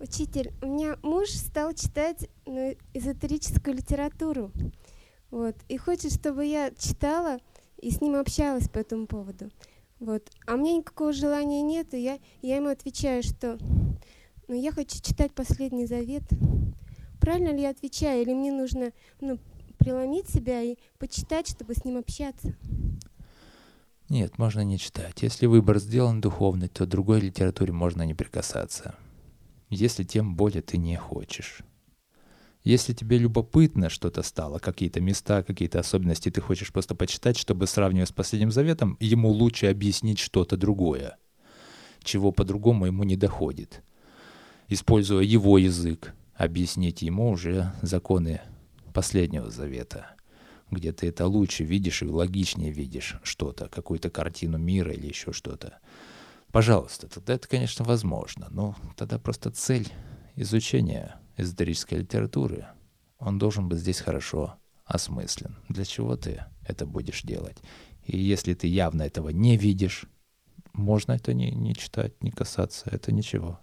Учитель, у меня муж стал читать ну, эзотерическую литературу. Вот, и хочет, чтобы я читала и с ним общалась по этому поводу. Вот. А у меня никакого желания нет, и я, я ему отвечаю, что ну, я хочу читать Последний Завет. Правильно ли я отвечаю, или мне нужно ну, преломить себя и почитать, чтобы с ним общаться? Нет, можно не читать. Если выбор сделан духовный, то другой литературе можно не прикасаться. Если тем более ты не хочешь. Если тебе любопытно что-то стало, какие-то места, какие-то особенности, ты хочешь просто почитать, чтобы сравнивая с Последним Заветом, ему лучше объяснить что-то другое, чего по-другому ему не доходит. Используя его язык, объяснить ему уже законы Последнего Завета, где ты это лучше видишь и логичнее видишь что-то, какую-то картину мира или еще что-то. Пожалуйста, тогда это, конечно, возможно, но тогда просто цель изучения эзотерической литературы, он должен быть здесь хорошо осмыслен. Для чего ты это будешь делать? И если ты явно этого не видишь, можно это не, не читать, не касаться, это ничего.